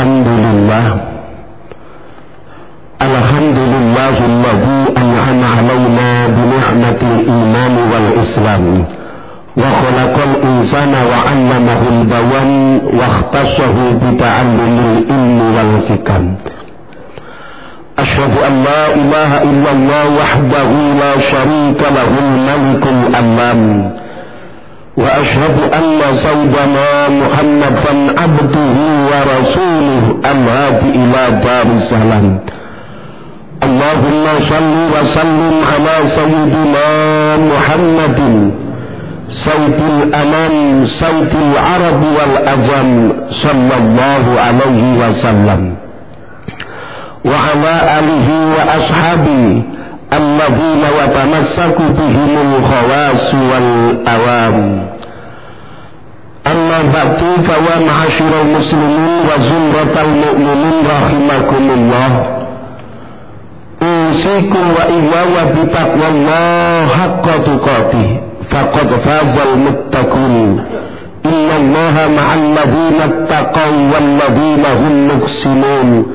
Alhamdulillah. Alhamdulillahilladzi an'ama 'alaina bi ni'matil iman wal islam. Wa khalaqal insana wa 'allamahu bawan wa ikhtassahu bi ta'allumil ilmi wal hikam. أشهد أن لا إله إلا الله وحده لا شريك له الملك الأمام وأشهد الهادي إلى دار السلام اللهم صل وسلم على سيدنا محمد سيد الأمام سيد العرب والأجم صلى الله عليه وسلم وعلى آله وأصحابه الذين يتمسك بهم الخواص والأوام أما بعد فيا معاشر المسلمين وزمرة المؤمنين رحمكم الله. أوصيكم وإياي بتقوى الله حق تقاته. فقد فاز المتقون. إن الله مع الذين اتقوا والذين هم محسنون.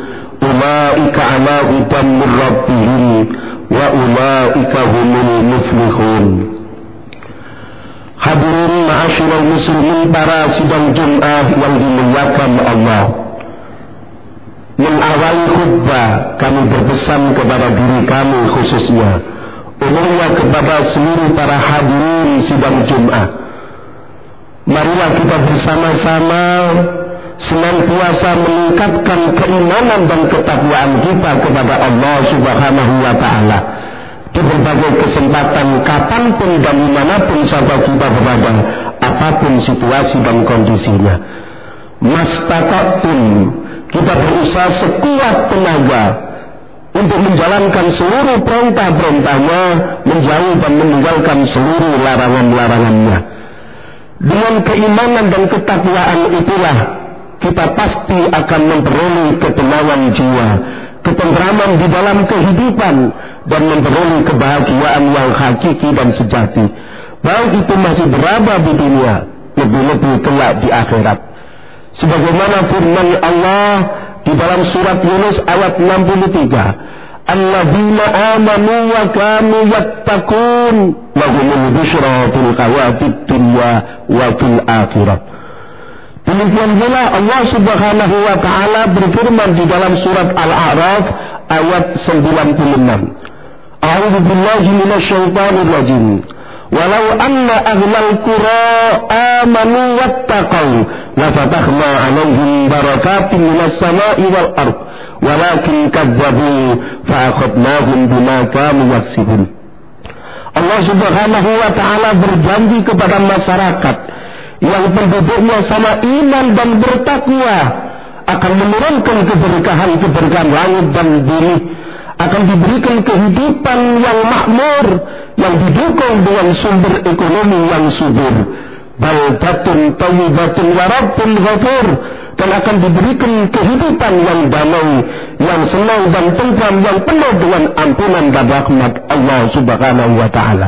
أولئك على هدى من ربهم وأولئك هم المفلحون. Hadirin ma'asyiral muslimin para sidang Jumat yang dimuliakan Allah. Mengawali khutbah kami berpesan kepada diri kami khususnya umumnya kepada seluruh para hadirin sidang Jumat. Marilah kita bersama-sama senantiasa meningkatkan keimanan dan ketakwaan kita kepada Allah Subhanahu wa taala di berbagai kesempatan kapan pun dan di mana pun sahabat kita berada apa pun situasi dan kondisinya. Mastata'tum kita berusaha sekuat tenaga untuk menjalankan seluruh perintah-perintahnya menjauh dan meninggalkan seluruh larangan-larangannya. Dengan keimanan dan ketakwaan itulah kita pasti akan memperoleh ketenangan jiwa, ketentraman di dalam kehidupan dan memperoleh kebahagiaan yang hakiki dan sejati. Baik itu masih berada di dunia, lebih-lebih kelak di akhirat. Sebagaimana firman Allah di dalam surat Yunus ayat 63. Alladzina amanu wa kanu yattaqun lahumul busyra fil hayatid dunya wa fil akhirah. Demikian pula Allah Subhanahu wa taala berfirman di dalam surat Al-A'raf ayat 96. A'udzu billahi minasyaitonir rajim. Walau anna ahlal qura amanu wattaqau la fatahna 'alaihim barakatin minas sama'i wal ard walakin kadzabu fa akhadnahum bima kanu yaksibun. Allah Subhanahu wa taala berjanji kepada masyarakat yang penduduknya sama iman dan bertakwa akan menurunkan keberkahan-keberkahan langit dan bumi. Akan diberikan kehidupan yang makmur yang didukung dengan sumber ekonomi yang subur. Baldatun tayyibatun warabbun ghafur. Dan akan diberikan kehidupan yang damai yang senang dan tentram yang penuh dengan ampunan dan rahmat Allah subhanahu wa ta'ala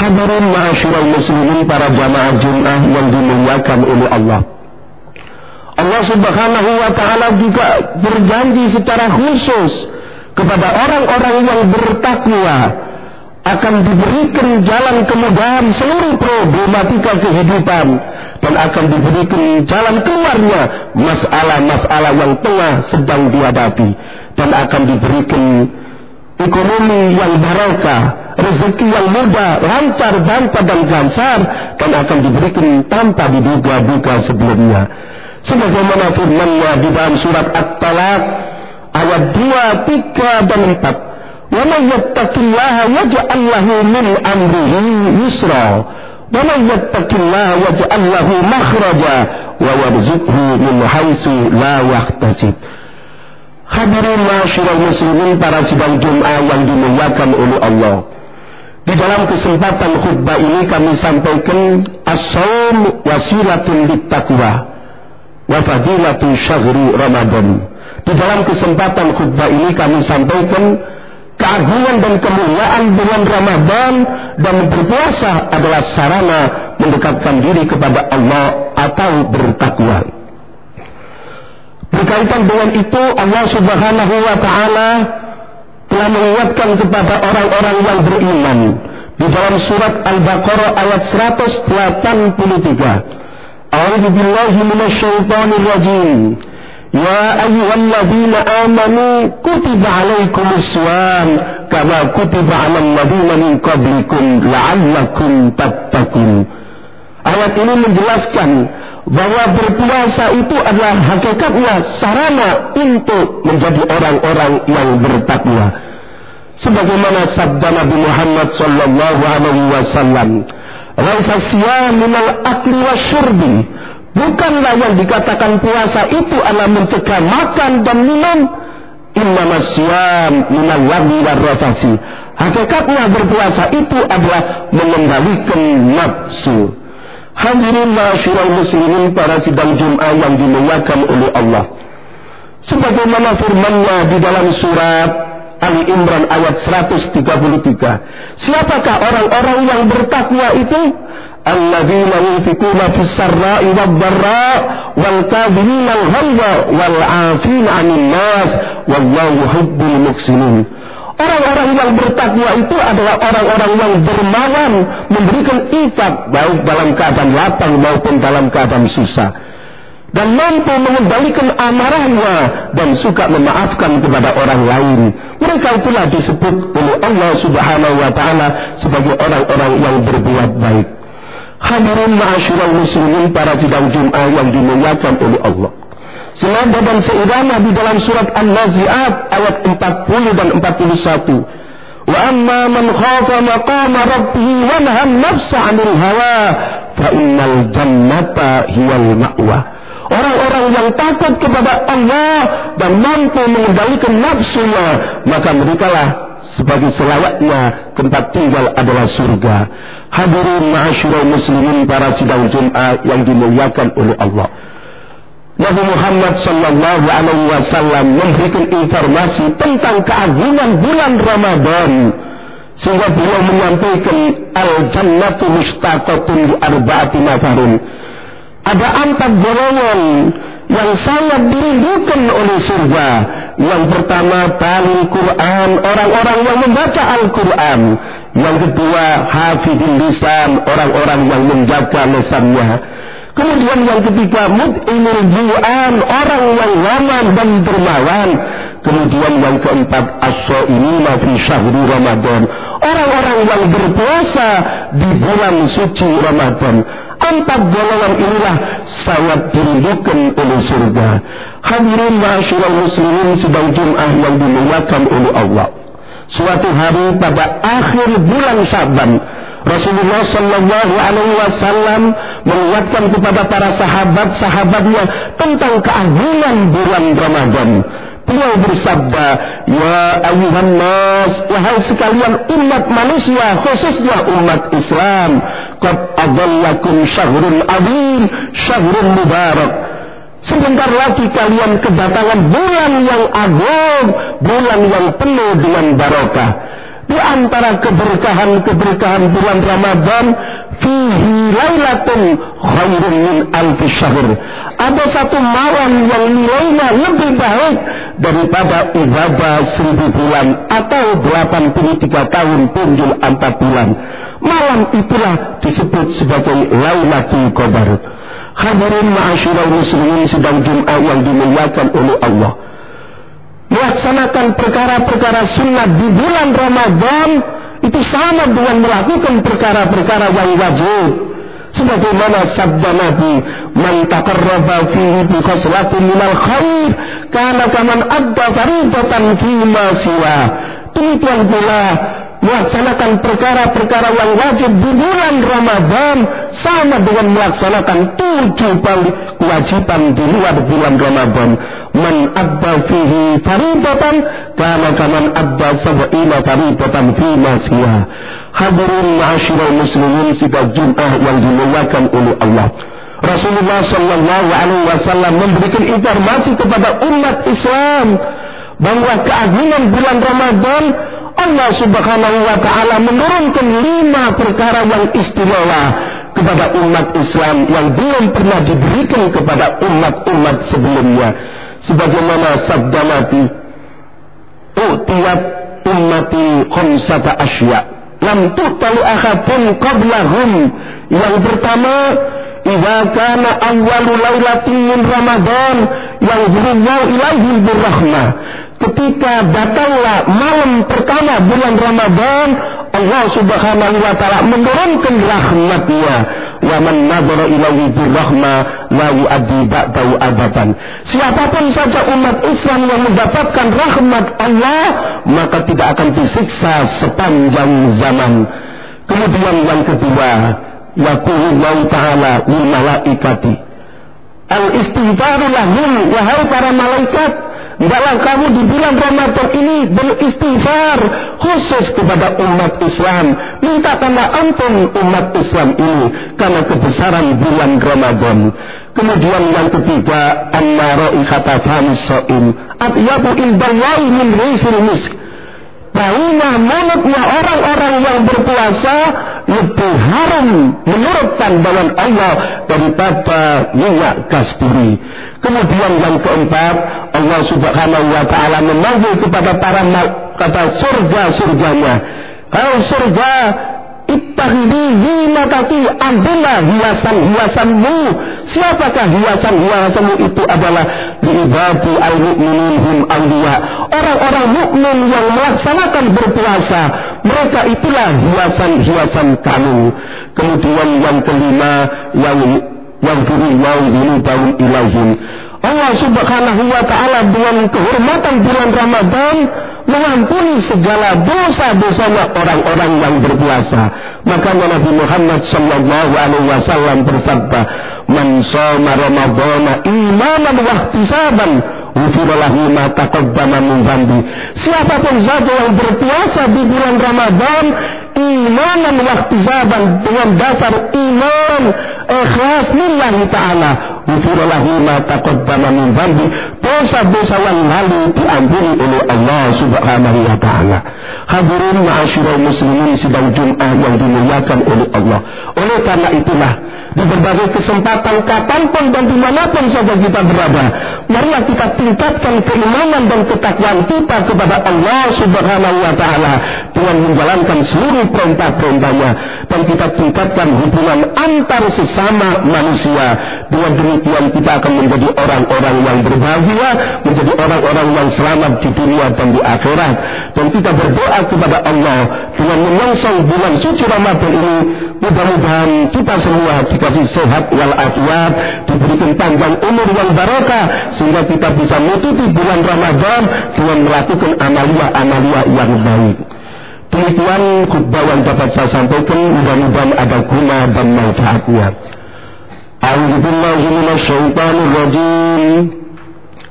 Hadirin ma'asyiral muslimin para jamaah Jumat yang dimuliakan oleh Allah. Allah Subhanahu wa taala juga berjanji secara khusus kepada orang-orang yang bertakwa akan diberikan jalan kemudahan seluruh problematika kehidupan dan akan diberikan jalan keluarnya masalah-masalah yang tengah sedang dihadapi dan akan diberikan ekonomi yang barokah, rezeki yang mudah, lancar, bantah dan gansar dan akan diberikan tanpa diduga-duga sebelumnya. Sebagaimana firman-Nya di dalam surat At-Talaq ayat 2, 3 dan 4. Wa man yattaqillaha yaj'al lahu min amrihi yusra. Wa man yattaqillaha yaj'al lahu makhraja wa yarzuqhu min haitsu la yahtasib. Hadirin masyiral muslimin para sidang Jum'ah yang dimuliakan oleh Allah. Di dalam kesempatan khutbah ini kami sampaikan as-saum wasilatun littaqwa wa fadilatu syahri Ramadan. Di dalam kesempatan khutbah ini kami sampaikan keagungan dan kemuliaan bulan Ramadan dan berpuasa adalah sarana mendekatkan diri kepada Allah atau bertakwa. Berkaitan dengan itu Allah Subhanahu wa taala telah mengingatkan kepada orang-orang yang beriman di dalam surat Al-Baqarah ayat 183. A'udzu billahi minasyaitonir rajim. Ya ayyuhalladzina amanu kutiba alaikumus syiyam kama kutiba 'alal ladzina min qablikum la'allakum tattaqun. Ayat ini menjelaskan bahwa berpuasa itu adalah hakikatnya sarana untuk menjadi orang-orang yang bertakwa. Sebagaimana sabda Nabi Muhammad sallallahu alaihi wasallam, "Laisa siyam minal akli wasyurbi." Bukanlah yang dikatakan puasa itu adalah mencegah makan dan minum. Innama siyam minal lagwi warrafasi. Hakikatnya berpuasa itu adalah mengembalikan nafsu. Hadirin masyurul muslimin para sidang Jum'ah yang dimuliakan oleh Allah. Sebagaimana firmannya di dalam surat Ali Imran ayat 133. Siapakah orang-orang yang bertakwa itu? Alladzina yunfikuna fis sarra'i wad dharra wal kadhimina al-ghayza wal 'afina 'anil nas wallahu yuhibbul muhsinin. Orang-orang yang bertakwa itu adalah orang-orang yang dermawan memberikan infak baik dalam keadaan lapang maupun dalam keadaan susah dan mampu mengembalikan amarahnya dan suka memaafkan kepada orang lain. Mereka itulah disebut oleh Allah Subhanahu wa taala sebagai orang-orang yang berbuat baik. Hadirin ma'asyiral muslimin para sidang Jumat yang dimuliakan oleh Allah. Senada dan seirama di dalam surat An-Nazi'at ayat 40 dan 41. Wa amma man khafa maqama rabbih wa nahan nafsa 'anil hawa fa innal jannata hiyal ma'wa. Orang-orang yang takut kepada Allah dan mampu mengendalikan nafsunya, maka merekalah sebagai selawatnya tempat tinggal adalah surga. Hadirin ma'asyiral muslimin para sidang Jumat yang dimuliakan oleh Allah. Nabi Muhammad Sallallahu Alaihi Wasallam memberikan informasi tentang keagungan bulan Ramadan sehingga beliau menyampaikan al jannatu mustaqatun di arbaati nafarun ada empat golongan yang sangat dirindukan oleh surga. Yang pertama tali Quran orang-orang yang membaca Al-Quran. Yang kedua hafidin lisan orang-orang yang menjaga lisannya Kemudian yang ketiga mut'inul ju'an, orang yang laman dan dermawan. Kemudian yang keempat ini fi syahri Ramadan. Orang-orang yang berpuasa di bulan suci Ramadan. Empat golongan inilah sangat dirindukan oleh surga. Hadirin ma'asyiral muslimin sedang Jum'ah yang dimuliakan oleh Allah. Suatu hari pada akhir bulan Syaban Rasulullah Shallallahu Alaihi Wasallam mengingatkan kepada para sahabat-sahabatnya tentang keagungan bulan Ramadan. Beliau bersabda, Ya ayuhan nas, wahai sekalian umat manusia, khususnya umat Islam, Qad adallakum syahrun azim, syahrun mubarak. Sebentar lagi kalian kedatangan bulan yang agung, bulan yang penuh dengan barokah di antara keberkahan-keberkahan bulan Ramadan fihi lailatun khairun min alfi syahr. Ada satu malam yang nilainya lebih baik daripada ibadah seribu bulan atau 83 tahun punjul empat bulan. Malam itulah disebut sebagai Lailatul Qadar. Hadirin ma'asyiral muslimin sedang Jumat yang dimuliakan oleh Allah melaksanakan perkara-perkara sunnah di bulan Ramadan itu sama dengan melakukan perkara-perkara yang wajib. Sebagaimana sabda Nabi, "Man taqarraba fihi bi khaslatin minal khair, kana kaman adda faridatan fi ma siwa." Demikian pula melaksanakan perkara-perkara yang wajib di bulan Ramadan sama dengan melaksanakan tujuh kewajiban di luar bulan Ramadan man adda fihi faridatan kana kaman adda sab'ina faridatan fi masiha hadirin ma'asyiral muslimin sidang Jumat yang dimuliakan oleh Allah. Rasulullah sallallahu alaihi wasallam memberikan informasi kepada umat Islam bahwa keagungan bulan Ramadan Allah subhanahu wa ta'ala menurunkan lima perkara yang istimewa kepada umat Islam yang belum pernah diberikan kepada umat-umat sebelumnya sebagaimana sabda Nabi U'tiyat ummati khamsata asya. Lam tu'talu ahadun qablahum. Yang pertama Iza kana awwalu lailatin min Ramadan yang Allah ilaihi birrahmah ketika datanglah malam pertama bulan Ramadan Allah subhanahu wa ta'ala menurunkan rahmatnya. Wa man nadhara ilaihi birrahma la yu'addi ba'dahu siapa pun saja umat Islam yang mendapatkan rahmat Allah maka tidak akan disiksa sepanjang zaman. Kemudian yang kedua yaqulu Allah taala lil malaikati. Al istighfaru lahum wahai para malaikat Hendaklah kamu di bulan Ramadan ini beristighfar khusus kepada umat Islam. Minta tanda ampun umat Islam ini karena kebesaran bulan Ramadan. Kemudian yang ketiga, an-nara ikhata so'im. Atyabu indallahi min risil misk. Baunya mulutnya orang-orang yang berpuasa lebih haram menurut pandangan Allah daripada minyak kasturi. Kemudian yang keempat, Allah Subhanahu wa taala memanggil kepada para kata surga-surganya. Kalau surga, Ittakhidhi zinatati ambillah hiasan-hiasanmu. Siapakah hiasan-hiasanmu itu adalah diibadi al-mu'minin hum awliya. Orang-orang mukmin yang melaksanakan berpuasa, mereka itulah hiasan-hiasan kamu. Kemudian yang kelima yang yang diri yang ini tahun ilahim. Allah subhanahu wa ta'ala dengan kehormatan bulan Ramadan mengampuni segala dosa-dosanya orang-orang yang berpuasa. Maka Nabi Muhammad sallallahu alaihi wasallam bersabda, "Man shoma Ramadhana imanan wa ihtisaban, ghufira lahu ma taqaddama min dhanbi." Siapa pun saja yang berpuasa di bulan Ramadan imanan wa ihtisaban dengan dasar iman ikhlas lillahi taala lahu ma taqaddama min dhanbi. Dosa-dosa yang lalu diampuni oleh Allah Subhanahu wa taala. Hadirin ma'asyiral muslimin sidang Jumat yang dimuliakan oleh Allah. Oleh karena itulah di berbagai kesempatan kapan pun dan di mana pun saja kita berada marilah kita tingkatkan keimanan dan ketakwaan kita kepada Allah Subhanahu wa taala dengan menjalankan seluruh perintah-perintahnya dan kita tingkatkan hubungan antar sesama manusia. Dengan demikian kita akan menjadi orang-orang yang berbahagia, menjadi orang-orang yang selamat di dunia dan di akhirat. Dan kita berdoa kepada Allah dengan menyongsong bulan suci Ramadan ini. Mudah-mudahan kita semua dikasih sehat walafiat, diberikan panjang umur yang barokah, sehingga kita bisa menutupi bulan Ramadan dengan melakukan amalia-amalia yang baik. Demikian khutbah yang dapat saya sampaikan mudah-mudahan ada guna dan manfaatnya. A'udzubillahi minasyaitonir rajim.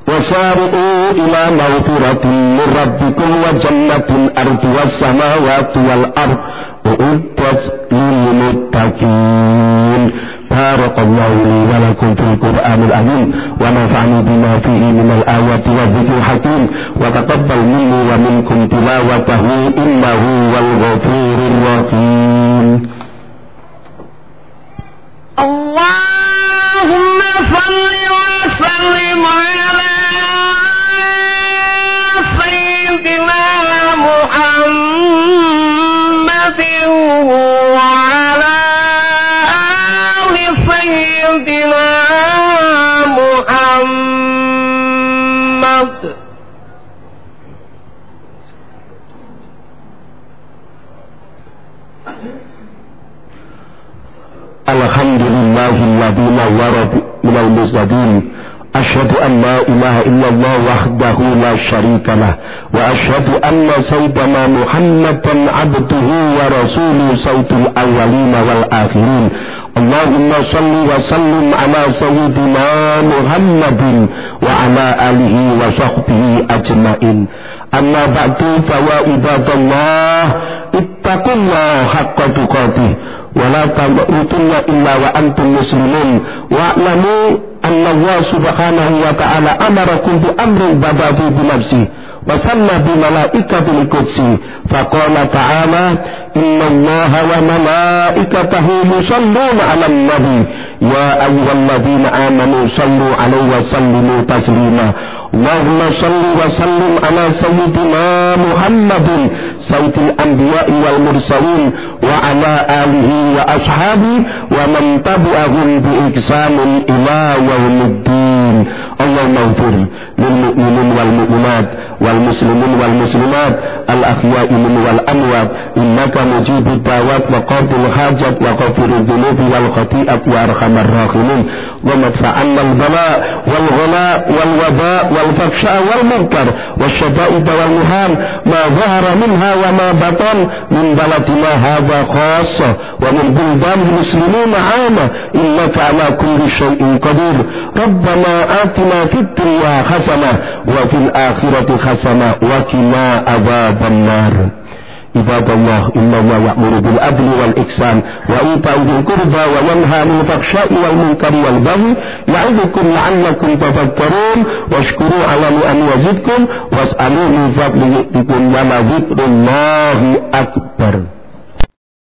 وسارعوا إلى مغفرة من ربكم وجنة أرضها السماوات والأرض أعدت للمتقين بارك الله لي ولكم في القرآن العظيم ونفعني بما فيه من الآيات والذكر الحكيم. وتقبل مني ومنكم تلاوته إنه هو الغفور الرحيم. الحمد لله الذي نور من المزدين أشهد أن لا إله إلا الله وحده لا شريك له وأشهد أن سيدنا محمدا عبده ورسوله سيد الأولين والآخرين. اللهم صل وسلم على سيدنا محمد وعلى آله وصحبه أجمعين. Amma ba'du bahwa ibadallah. Ittaqullah haqqa tuqatih. Wa la tamutunna illa wa antum muslimun. Wa lamu anna Allah subhanahu wa ta'ala amarakum bi amrin badabu bi nafsi. Wa samma bi malaikatil qudsi. Faqala ta'ala inna Allah wa malaikatahu yusalluna 'alan nabi ya ayyuhalladhina amanu sallu 'alaihi wa sallimu taslima. اللهم صل وسلم على سيدنا محمد سيد الأنبياء والمرسلين وعلى آله وأصحابه ومن تبعهم بإحسان إلى يوم الدين اللهم اغفر للمؤمنين والمؤمنات والمسلمين والمسلمات الأحياء من والأموات إنك مجيب الدعوات وقاضي الحاجات وغفر الذنوب والخطيئة يا أرحم الراحمين ومدفع عنا البلاء والغلاء والوباء والفحشاء والمنكر والشدائد والمهان ما ظهر منها وما بطن من بلدنا هذا خاصة ومن بلدان المسلمين عامة إنك على كل شيء قدير ربنا آتنا في الدنيا حسنة وفي الآخرة حسنة وقنا عذاب النار عباد الله إن الله يأمر بالعدل والإحسان وإيتاء ذي القربى وينهى عن الفحشاء والمنكر والبغي يعظكم لعلكم تذكرون واشكروا على أن يزدكم واسألوا من فضله يؤتكم وما ذكر الله أكبر